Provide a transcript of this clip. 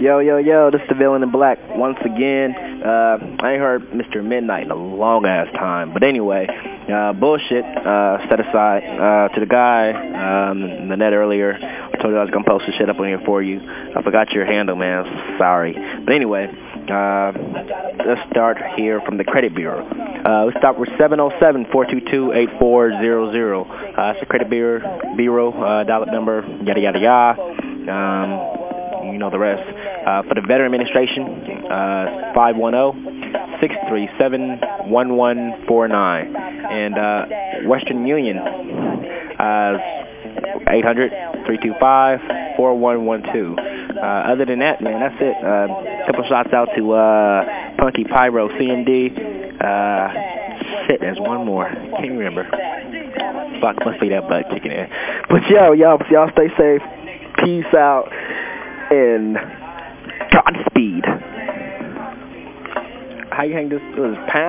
Yo, yo, yo, this is the villain in black once again. Uh, I ain't heard Mr. Midnight in a long ass time. But anyway, uh, bullshit, uh, set aside, uh, to the guy, um, in the net earlier. I told you I was gonna post the shit up on here for you. I forgot your handle, man. Sorry. But anyway, uh, let's start here from the credit bureau. Uh, let's start with 707-422-8400. Uh, it's the credit bureau, bureau, uh, dollar number, yada, yada, yada. Um, you know the rest. Uh, for the Veteran Administration, uh, 510-637-1149. And uh, Western Union, uh, 800-325-4112. Uh, other than that, man, that's it. Uh, couple shots out to uh, Punky Pyro, CMD. Uh, shit, there's one more. Can't remember. Fuck, must be that butt kicking in. But yo, y'all, y'all stay safe. Peace out and Godspeed. How you hang this? This pound?